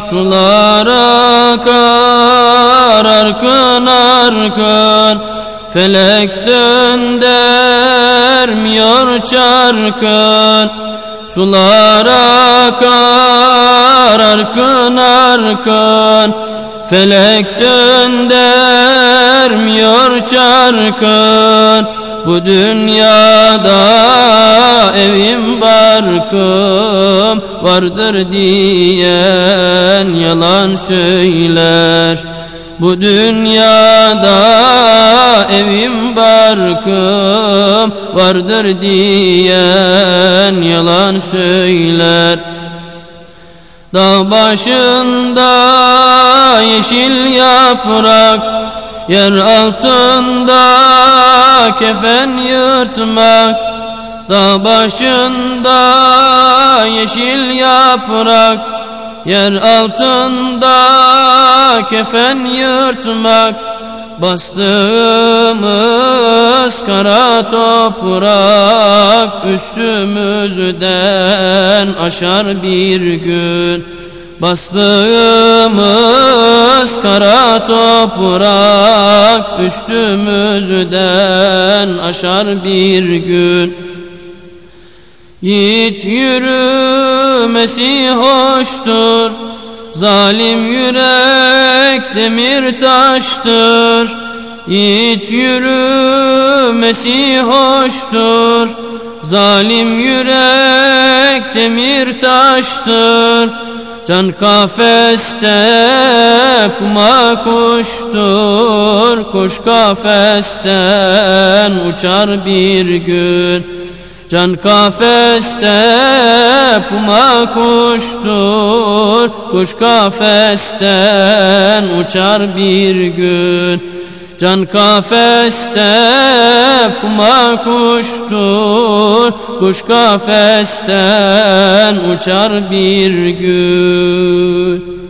Sular akar arkın arkın Felek döndermiyor çarkın. Sular akar arkın arkın Felek döndermiyor çarkın Bu dünyada evim barkım vardır diyen yalan söyler. Bu dünyada evim barkım vardır diyen yalan söyler. Dağ başında yeşil yaprak Yer altında kefen yırtmak Dağ başında yeşil yaprak Yer altında kefen yırtmak Bastığımız kara toprak Üstümüzden aşar bir gün Bastığımız kara toprak Üstümüzden aşar bir gün. Yiğit yürümesi hoştur Zalim yürek demir taştır. Yiğit yürümesi hoştur Zalim yürek demir taştır Can kafeste kuma kuştur Kuş kafesten uçar bir gün. Can kafeste puma kuştur Kuş kafesten uçar bir gün Can kafeste puma kuştur. Kuş kafesten uçar bir gün